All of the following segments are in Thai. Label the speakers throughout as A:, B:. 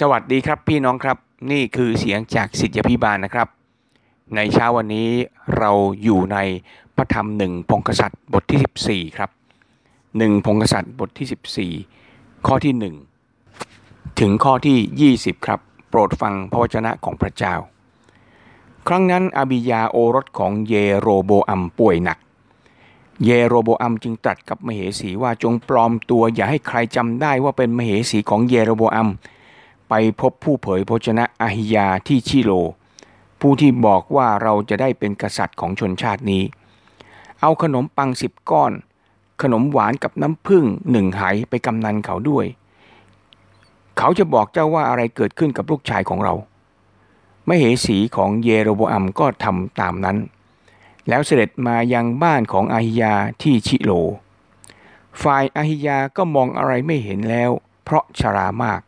A: สวัสดีครับพี่น้องครับนี่คือเสียงจากสิทธิพิบาลนะครับ ในเช้าวันนี้เราอยู่ในพระธรรมหนึ่งพงกษัตริย์บทที่ 14 ครับหนึ่งพงกษัตริย์บทที่ 14 ข้อที่ 1 ถึงข้อที่ 20 ครับ โปรดฟังพระวจนะของพระเจ้า ครั้งนั้นอาบิยาโอรสของเยโรโบอัมป่วยหนัก เยโรโบอัมจึงตรัสกับมเหสีว่าจงปลอมตัวอย่าให้ใครจำได้ว่าเป็นมเหสีของเยโรโบอัม ไปพบผู้เผยพระชนะอาฮิยาที่ชิโล ผู้ที่บอกว่าเราจะได้เป็นกษัตริย์ของชนชาตินี้ เอาขนมปังสิบก้อน ขนมหวานกับน้ำผึ้งหนึ่งไหไปกำนันเขาด้วย เขาจะบอกเจ้าว่าอะไรเกิดขึ้นกับลูกชายของเราไม่เหสีของเยโรโบอัมก็ทำตามนั้น แล้วเสด็จมายังบ้านของอาฮิยาที่ชิโล ฝ่ายอาฮิยาก็มองอะไรไม่เห็นแล้ว เพราะชรามาก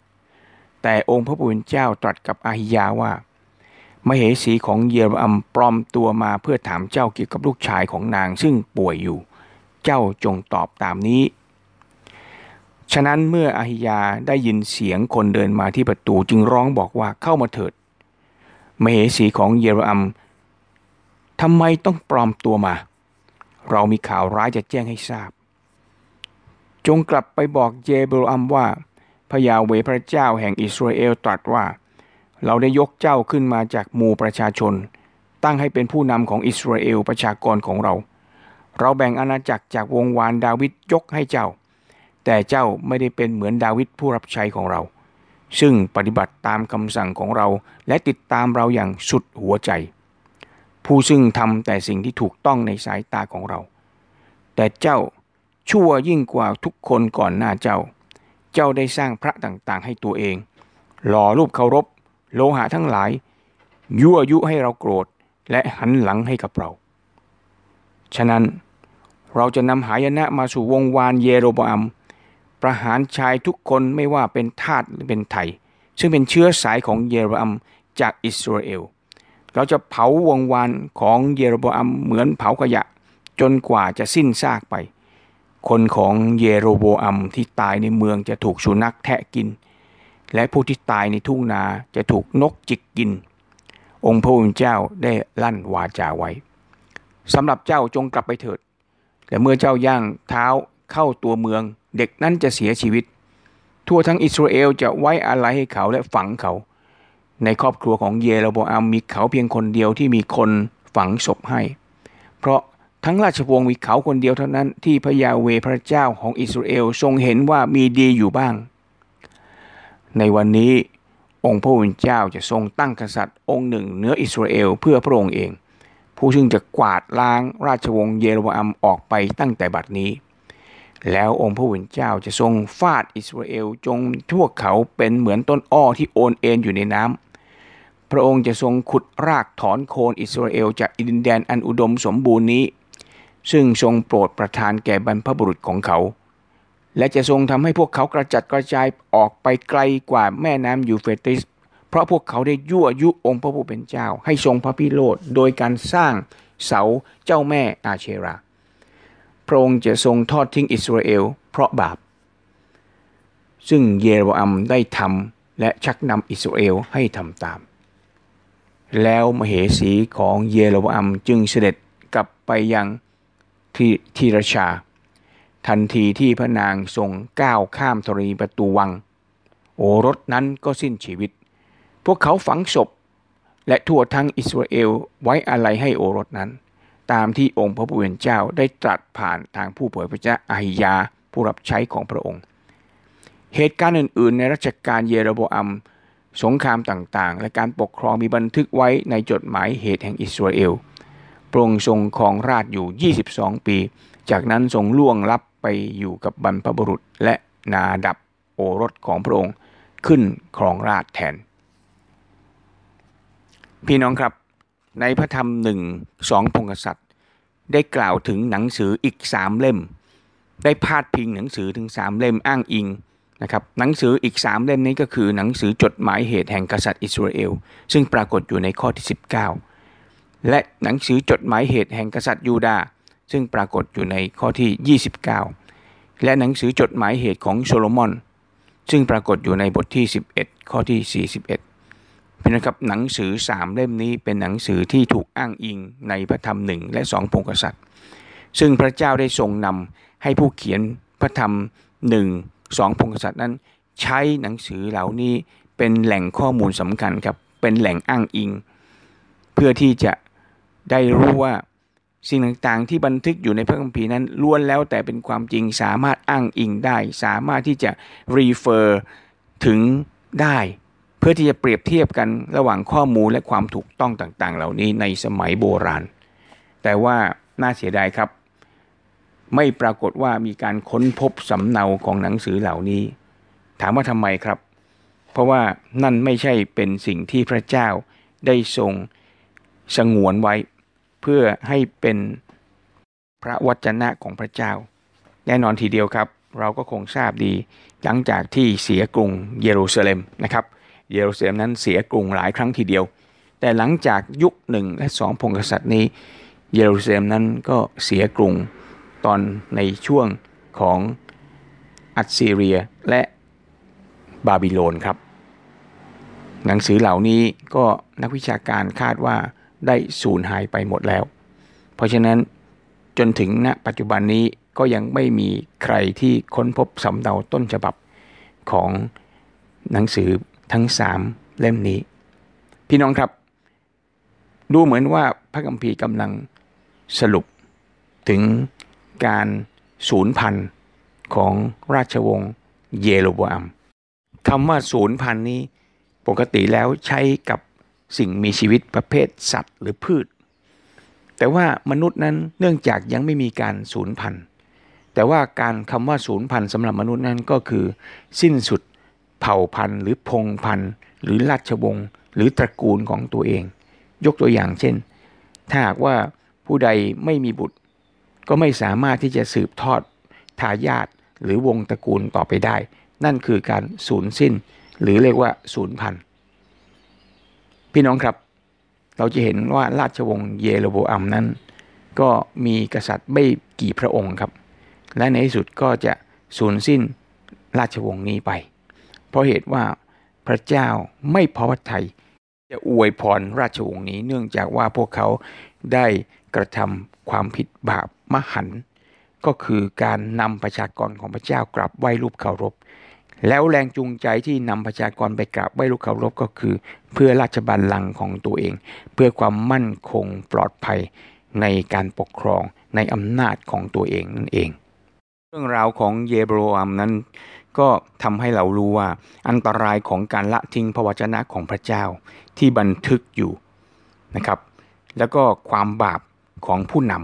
A: แต่องค์พระผู้เป็นเจ้าตรัสกับอาฮิยาว่า มเหสีของเยรอัมปลอมตัวมาเพื่อถามเจ้าเกี่ยวกับลูกชายของนางซึ่งป่วยอยู่ เจ้าจงตอบตามนี้ ฉะนั้นเมื่ออาฮิยาได้ยินเสียงคนเดินมาที่ประตูจึงร้องบอกว่าเข้ามาเถิด มเหสีของเยรอัมทำไมต้องปลอมตัวมา เรามีข่าวร้ายจะแจ้งให้ทราบ จงกลับไปบอกเยโรอัมว่า ระยาเวพระเจ้าแห่งอิสราเอลตรัสว่า เราได้ยกเจ้าขึ้นมาจากหมู่ประชาชน ตั้งให้เป็นผู้นำของอิสราเอลประชากรของเรา เราแบ่งอาณาจักรจากวงวานดาวิดยกให้เจ้า แต่เจ้าไม่ได้เป็นเหมือนดาวิดผู้รับใช้ของเรา ซึ่งปฏิบัติตามคำสั่งของเราและติดตามเราอย่างสุดหัวใจ ผู้ซึ่งทำแต่สิ่งที่ถูกต้องในสายตาของเรา แต่เจ้าชั่วยิ่งกว่าทุกคนก่อนหน้าเจ้า เจ้าได้สร้างพระต่างๆ ให้ตัวเอง หล่อรูปเคารพ โลหะทั้งหลาย ยั่วยุให้เราโกรธและหันหลังให้กับเรา ฉะนั้นเราจะนำหายนะมาสู่วงวานเยโรบอัม ประหารชายทุกคนไม่ว่าเป็นทาสหรือเป็นไทย ซึ่งเป็นเชื้อสายของเยโรบอัมจากอิสราเอล เราจะเผาวงวานของเยโรบอัมเหมือนเผาขยะ จนกว่าจะสิ้นซากไป คนของเยโรโบอัมที่ตายในเมืองจะถูกสุนัขแทะกิน และผู้ที่ตายในทุ่งนาจะถูกนกจิกกิน องค์พระผู้เป็นเจ้าได้ลั่นวาจาไว้สำหรับเจ้าจงกลับไปเถิด แต่เมื่อเจ้าย่างเท้าเข้าตัวเมือง เด็กนั้นจะเสียชีวิต ทั่วทั้งอิสราเอลจะไว้อะไรให้เขาและฝังเขา ในครอบครัวของเยโรโบอัมมีเขาเพียงคนเดียวที่มีคนฝังศพให้ เพราะ ทั้งราชวงศ์มีเขาคนเดียวเท่านั้นที่พระยาเวพระเจ้าของอิสราเอลทรงเห็นว่ามีดีอยู่บ้าง ในวันนี้องค์พระผู้เป็นเจ้าจะทรงตั้งกษัตริย์องค์หนึ่งเหนืออิสราเอลเพื่อพระองค์เอง ผู้ซึ่งจะกวาดล้างราชวงศ์เยโรบอัมออกไปตั้งแต่บัดนี้ แล้วองค์พระผู้เป็นเจ้าจะทรงฟาดอิสราเอลจงทั่วเขาเป็นเหมือนต้นอ้อที่โอนเอ็นอยู่ในน้ำพระองค์จะทรงขุดรากถอนโคนอิสราเอลจากอินแดนอันอุดมสมบูรณ์นี้ ซึ่งทรงโปรดประทานแก่บรรพบุรุษของเขา และจะทรงทำให้พวกเขากระจัดกระจายออกไปไกลกว่าแม่น้ำยูเฟติส เพราะพวกเขาได้ยั่วยุองค์พระผู้เป็นเจ้า ให้ทรงพระพิโรธโดยการสร้างเสาเจ้าแม่อาเชรา พระองค์จะทรงทอดทิ้งอิสราเอล เพราะบาป ซึ่งเยโรอัมได้ทำและชักนำอิสราเอลให้ทำตาม แล้วมเหสีของเยโรอัมจึงเสด็จกลับไปยัง ที่ทีรชา ทันทีที่พระนางทรงก้าวข้ามธรณีประตูวัง โอรสนั้นก็สิ้นชีวิต พวกเขาฝังศพ และทั่วทั้งอิสราเอลไว้อะไรให้โอรสนั้น ตามที่องค์พระผู้เป็นเจ้าได้ตรัสผ่านทางผู้เผยพระเจ้าอาฮิยาผู้รับใช้ของพระองค์ เหตุการณ์อื่น ๆ ในรัชกาลเยโรโบอัมสงครามต่างๆ และการปกครองมีบันทึกไว้ในจดหมายเหตุแห่งอิสราเอล พระองค์ทรงครองราชอยู่ 22 ปี จากนั้นทรงล่วงลับไปอยู่กับบรรพบุรุษและนาดับโอรสของพระองค์ขึ้นครองราชแทน พี่น้องครับ ในพระธรรมหนึ่งสองพงศษัตริย์ ได้กล่าวถึงหนังสืออีกสามเล่ม ได้พาดพิงหนังสือถึงสามเล่มอ้างอิงนะครับหนังสืออีกสามเล่มนี้ก็คือหนังสือจดหมายเหตุแห่งกษัตริย์อิสราเอล ซึ่งปรากฏอยู่ในข้อที่ 19 และหนังสือจดหมายเหตุแห่งกษัตริย์ยูดาห์ซึ่งปรากฏอยู่ในข้อที่ 29 และหนังสือจดหมายเหตุของโซโลมอน ซึ่งปรากฏอยู่ในบทที่ 11 ข้อที่ 41 เป็นนะครับหนังสือสามเล่มนี้เป็นหนังสือที่ถูกอ้างอิงในพระธรรมหนึ่งและสองพงกษัตริย์ ซึ่งพระเจ้าได้ทรงนำให้ผู้เขียนพระธรรมหนึ่งสองพงกษัตริย์นั้น ใช้หนังสือเหล่านี้เป็นแหล่งข้อมูลสำคัญครับเป็นแหล่งอ้างอิง เพื่อที่จะ ได้รู้ว่าสิ่งต่างๆ ที่บันทึกอยู่ในพระคัมภีร์นั้นล้วนแล้วแต่เป็นความจริงสามารถอ้างอิงได้ สามารถที่จะรีเฟอร์ถึงได้ เพื่อที่จะเปรียบเทียบกันระหว่างข้อมูลและความถูกต้องต่างๆ เหล่านี้ในสมัยโบราณ แต่ว่าน่าเสียดายครับ ไม่ปรากฏว่ามีการค้นพบสำเนาของหนังสือเหล่านี้ ถามว่าทำไมครับ เพราะว่านั่นไม่ใช่เป็นสิ่งที่พระเจ้าได้ทรงสงวนไว้ เพื่อให้เป็นพระวจนะของพระเจ้า แน่นอนทีเดียวครับ เราก็คงทราบดี หลังจากที่เสียกรุงเยรูซาเล็มนะครับเยรูซาเล็มนั้นเสียกรุงหลายครั้งทีเดียว แต่หลังจากยุคหนึ่งและสองพงกษัตริย์นี้ เยรูซาเล็มนั้นก็เสียกรุงตอนในช่วงของอัสซีเรียและบาบิโลนครับ หนังสือเหล่านี้ก็นักวิชาการคาดว่า ได้สูญหายไปหมดแล้ว เพราะฉะนั้นจนถึงณปัจจุบันนี้ก็ยังไม่มีใครที่ค้นพบสำเนาต้นฉบับของหนังสือทั้งสามเล่มนี้ พี่น้องครับ ดูเหมือนว่าพระคัมภีร์กำลังสรุปถึงการสูญพันธุ์ของราชวงศ์เยโรบอัมคำว่าสูญพันธุ์นี้ปกติแล้วใช้กับ สิ่งมีชีวิตประเภทสัตว์หรือพืช แต่ว่ามนุษย์นั้นเนื่องจากยังไม่มีการสูญพันธุ์ แต่ว่าการคำว่าสูญพันธุ์สำหรับมนุษย์นั้นก็คือ สิ้นสุดเผ่าพันธุ์ หรือพงพันธุ์ หรือราชวงศ์หรือตระกูลของตัวเอง ยกตัวอย่างเช่น ถ้าหากว่าผู้ใดไม่มีบุตร ก็ไม่สามารถที่จะสืบทอดทายาทหรือวงตระกูลต่อไปได้ นั่นคือการสูญสิ้น หรือเรียกว่าสูญพันธุ์ พี่น้องครับ เราจะเห็นว่าราชวงศ์เยโรโบอัมนั้น ก็มีกษัตริย์ไม่กี่พระองค์ครับ และในที่สุดก็จะสูญสิ้นราชวงศ์นี้ไป เพราะเหตุว่าพระเจ้าไม่พอพระทัยจะอวยพรราชวงศ์นี้ เนื่องจากว่าพวกเขาได้กระทำความผิดบาปมหัน ก็คือการนำประชากรของพระเจ้ากลับไหว้รูปเคารพ แล้วแรงจูงใจที่นำประชากรไปกราบไหว้ลูกเคารพก็คือ เพื่อราชบัลลังก์ของตัวเอง เพื่อความมั่นคงปลอดภัยในการปกครองในอำนาจของตัวเองนั่นเอง เรื่องราวของเยโบรอัมนั้น ก็ทำให้เรารู้ว่า อันตรายของการละทิ้งพระวจนะของพระเจ้าที่บันทึกอยู่นะครับ แล้วก็ความบาปของผู้น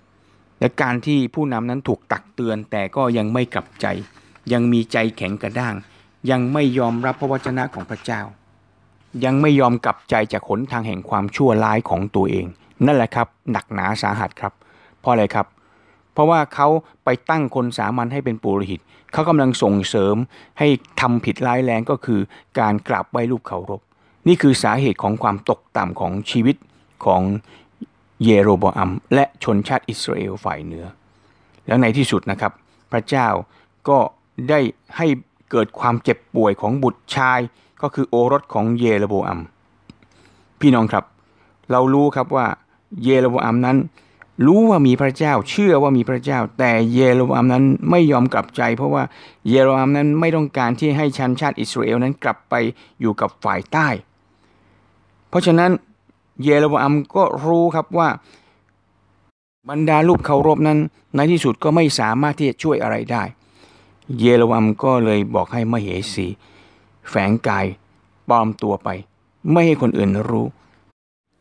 A: ำและการที่ผู้นำนั้นถูกตักเตือนแต่ก็ยังไม่กลับใจ ยังมีใจแข็งกระด้าง ยังไม่ยอมรับพระวจนะของพระเจ้า ยังไม่ยอมกลับใจจากขนทางแห่งความชั่วร้ายของตัวเอง นั่นแหละครับ หนักหนาสาหัสครับ เพราะอะไรครับ เพราะว่าเขาไปตั้งคนสามัญให้เป็นปุโรหิต เขากำลังส่งเสริมให้ทำผิดร้ายแรงก็คือการกราบไหว้รูปเคารพ นี่คือสาเหตุของความตกต่ำของชีวิตของเยโรบอัมและชนชาติอิสราเอลฝ่ายเหนือ แล้วในที่สุดนะครับ พระเจ้าก็ ได้ให้เกิดความเจ็บป่วยของบุตรชาย ก็คือโอรสของเยเรโบอัม พี่น้องครับ เรารู้ครับว่าเยเรโบอัมนั้น รู้ว่ามีพระเจ้าเชื่อว่ามีพระเจ้า แต่เยรโบอัมนั้นไม่ยอมกลับใจ เพราะว่าเยรโบอัมนั้นไม่ต้องการที่ให้ชันชาติอิสราเอลนั้นกลับไปอยู่กับฝ่ายใต้ เพราะฉะนั้นเยรโบอัมก็รู้ครับว่าบรรดาลูกเคารพนั้นในที่สุดก็ไม่สามารถที่จะช่วยอะไรได้ เยโรวัมก็เลยบอกให้มเหสี แฝงกายปลอมตัวไป ไม่ให้คนอื่นรู้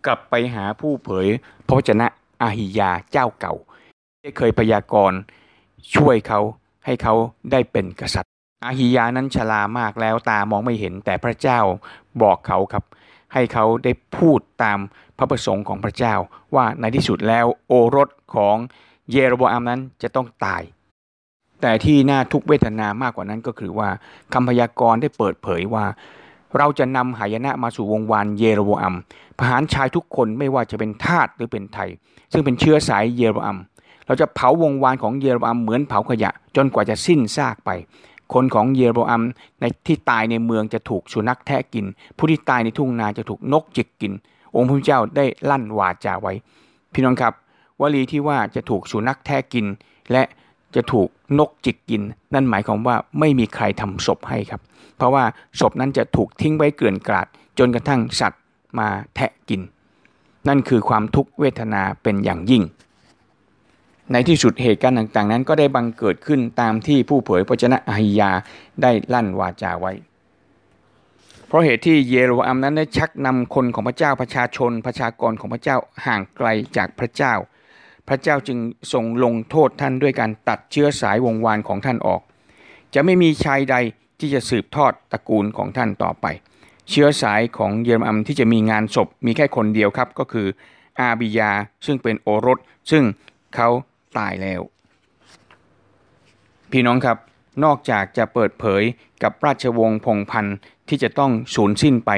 A: กลับไปหาผู้เผยพระวจนะอาหิยาเจ้าเก่า ที่เคยพยากรณ์ช่วยเขาให้เขาได้เป็นกษัตริย์ อาหิยานั้นชรามากแล้วตามองไม่เห็นแต่พระเจ้าบอกเขาครับ ให้เขาได้พูดตามพระประสงค์ของพระเจ้าว่าในที่สุดแล้วโอรสของเยโรบอัมนั้นจะต้องตาย แต่ที่น่าทุกเวทนามากกว่านั้นก็คือว่าคำพยากรณ์ได้เปิดเผยว่า เราจะนำหายนะมาสู่วงวานเยโรโบอัมทหารชายทุกคนไม่ว่าจะเป็นทาสหรือเป็นไทย ซึ่งเป็นเชื้อสายเยโรโบอัมเราจะเผาวงวานของเยโรโบอัมเหมือนเผาขยะ จนกว่าจะสิ้นซากไป คนของเยโรอัมในที่ตายในเมืองจะถูกสุนัขแทะกิน ผู้ที่ตายในทุ่งนาจะถูกนกจิกกิน องค์พระเจ้าได้ลั่นวาจาไว้ พี่น้องครับวลีที่ว่าจะถูกสุนัขแทะกิน และ จะถูกนกจิกกิน นั่นหมายความว่าไม่มีใครทำศพให้ครับ เพราะว่าศพนั้นจะถูกทิ้งไว้เกลื่อนกลาด จนกระทั่งสัตว์มาแทะกิน นั่นคือความทุกขเวทนาเป็นอย่างยิ่ง ในที่สุดเหตุการณ์ต่างๆ นั้นก็ได้บังเกิดขึ้นตามที่ผู้เผยพระชนะอหิยาได้ลั่นวาจาไว้ เพราะเหตุที่เยโรอัมนั้นได้ชักนำคนของพระเจ้าประชาชนประชากรของพระเจ้าห่างไกลจากพระเจ้า พระเจ้าจึงทรงลงโทษท่านด้วยการตัดเชื้อสายวงวานของท่านออก จะไม่มีชายใดที่จะสืบทอดตระกูลของท่านต่อไป เชื้อสายของเยโรอัมที่จะมีงานศพมีแค่คนเดียวครับ ก็คืออาบิยาซึ่งเป็นโอรส ซึ่งเขาตายแล้ว พี่น้องครับนอกจากจะเปิดเผยกับราชวงศ์พงพันธ์ที่จะต้องสูญสิ้นไป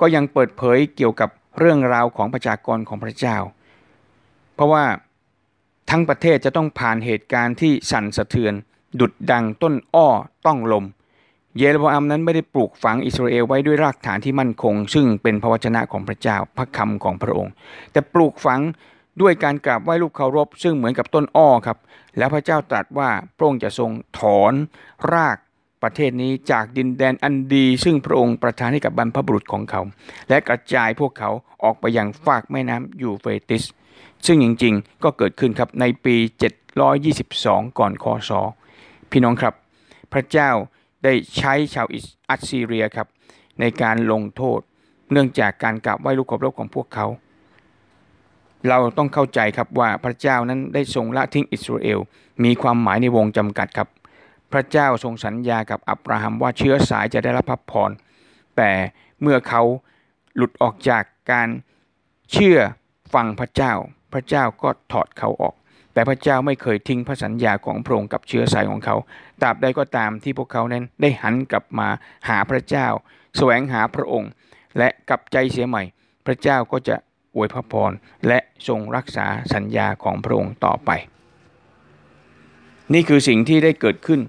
A: ก็ยังเปิดเผยเกี่ยวกับเรื่องราวของประชากรของพระเจ้า เพราะว่า ทั้งประเทศจะต้องผ่านเหตุการณ์ที่สั่นสะเทือน ดุดดังต้นอ้อต้องลม เยโรบอัมนั้นไม่ได้ปลูกฝังอิสราเอลไว้ด้วยรากฐานที่มั่นคง ซึ่งเป็นพระวจนะของพระเจ้าพระคำของพระองค์ แต่ปลูกฝังด้วยการกราบไหว้รูปเคารพ ซึ่งเหมือนกับต้นอ้อครับ แล้วพระเจ้าตรัสว่าพระองค์จะทรงถอนรากประเทศนี้จากดินแดนอันดี ซึ่งพระองค์ประทานให้กับบรรพบุรุษของเขา และกระจายพวกเขาออกไปยังฝากแม่น้ำยูเฟติส ซึ่งจริงๆ ก็เกิดขึ้นครับในปี 722 ก่อนคศ พี่น้องครับ พระเจ้าได้ใช้ชาวอัสซีเรียครับ ในการลงโทษ เนื่องจากการกราบไหว้ลูกขอบของพวกเขา เราต้องเข้าใจครับว่าพระเจ้านั้นได้ทรงละทิ้งอิสราเอล มีความหมายในวงจำกัดครับ พระเจ้าทรงสัญญากับอับราฮัมว่าเชื้อสายจะได้รับพระพรแต่เมื่อเขาหลุดออกจากการเชื่อ ฟังพระเจ้า พระเจ้าก็ถอดเขาออก แต่พระเจ้าไม่เคยทิ้งพระสัญญาของพระองค์กับเชื้อสายของเขาตราบใดก็ตามที่พวกเขานั้นได้หันกลับมาหาพระเจ้า แสวงหาพระองค์ และกลับใจเสียใหม่ พระเจ้าก็จะอวยพระพรและทรงรักษาสัญญาของพระองค์ต่อไป นี่คือสิ่งที่ได้เกิดขึ้น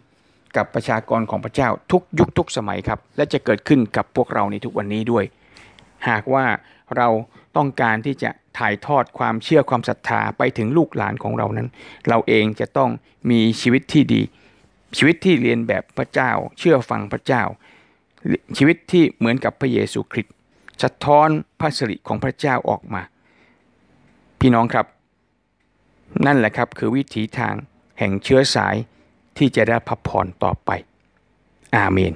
A: กับประชากรของพระเจ้าทุกยุคทุกสมัยครับ และจะเกิดขึ้นกับพวกเราในทุกวันนี้ด้วย หากว่าเราต้องการที่จะ ถ่ายทอดความเชื่อความศรัทธาไปถึงลูกหลานของเรานั้น เราเองจะต้องมีชีวิตที่ดี ชีวิตที่เรียนแบบพระเจ้า เชื่อฟังพระเจ้า ชีวิตที่เหมือนกับพระเยซูคริสต์สะท้อนพระสิริของพระเจ้าออกมา พี่น้องครับ นั่นแหละครับคือวิถีทางแห่งเชื้อสายที่จะได้พับผ่อนต่อไป อาเมน